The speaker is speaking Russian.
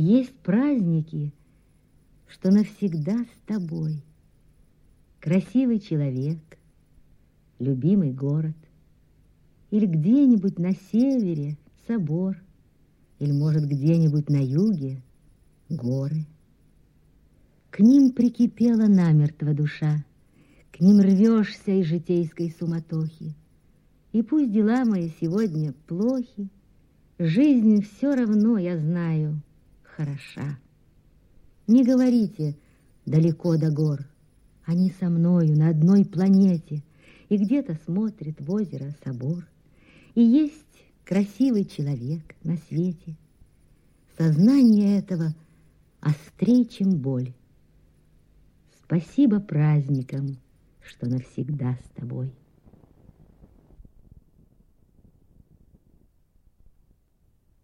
Есть праздники, что навсегда с тобой. Красивый человек, любимый город, или где-нибудь на севере собор, или, может, где-нибудь на юге горы. К ним прикипела намертво душа, к ним рвешься из житейской суматохи. И пусть дела мои сегодня плохи, жизнь все равно, я знаю, хороша. Не говорите далеко до гор, они со мною на одной планете, и где-то смотрит в озеро собор, и есть красивый человек на свете. Сознание этого острее, чем боль. Спасибо праздникам, что навсегда с тобой.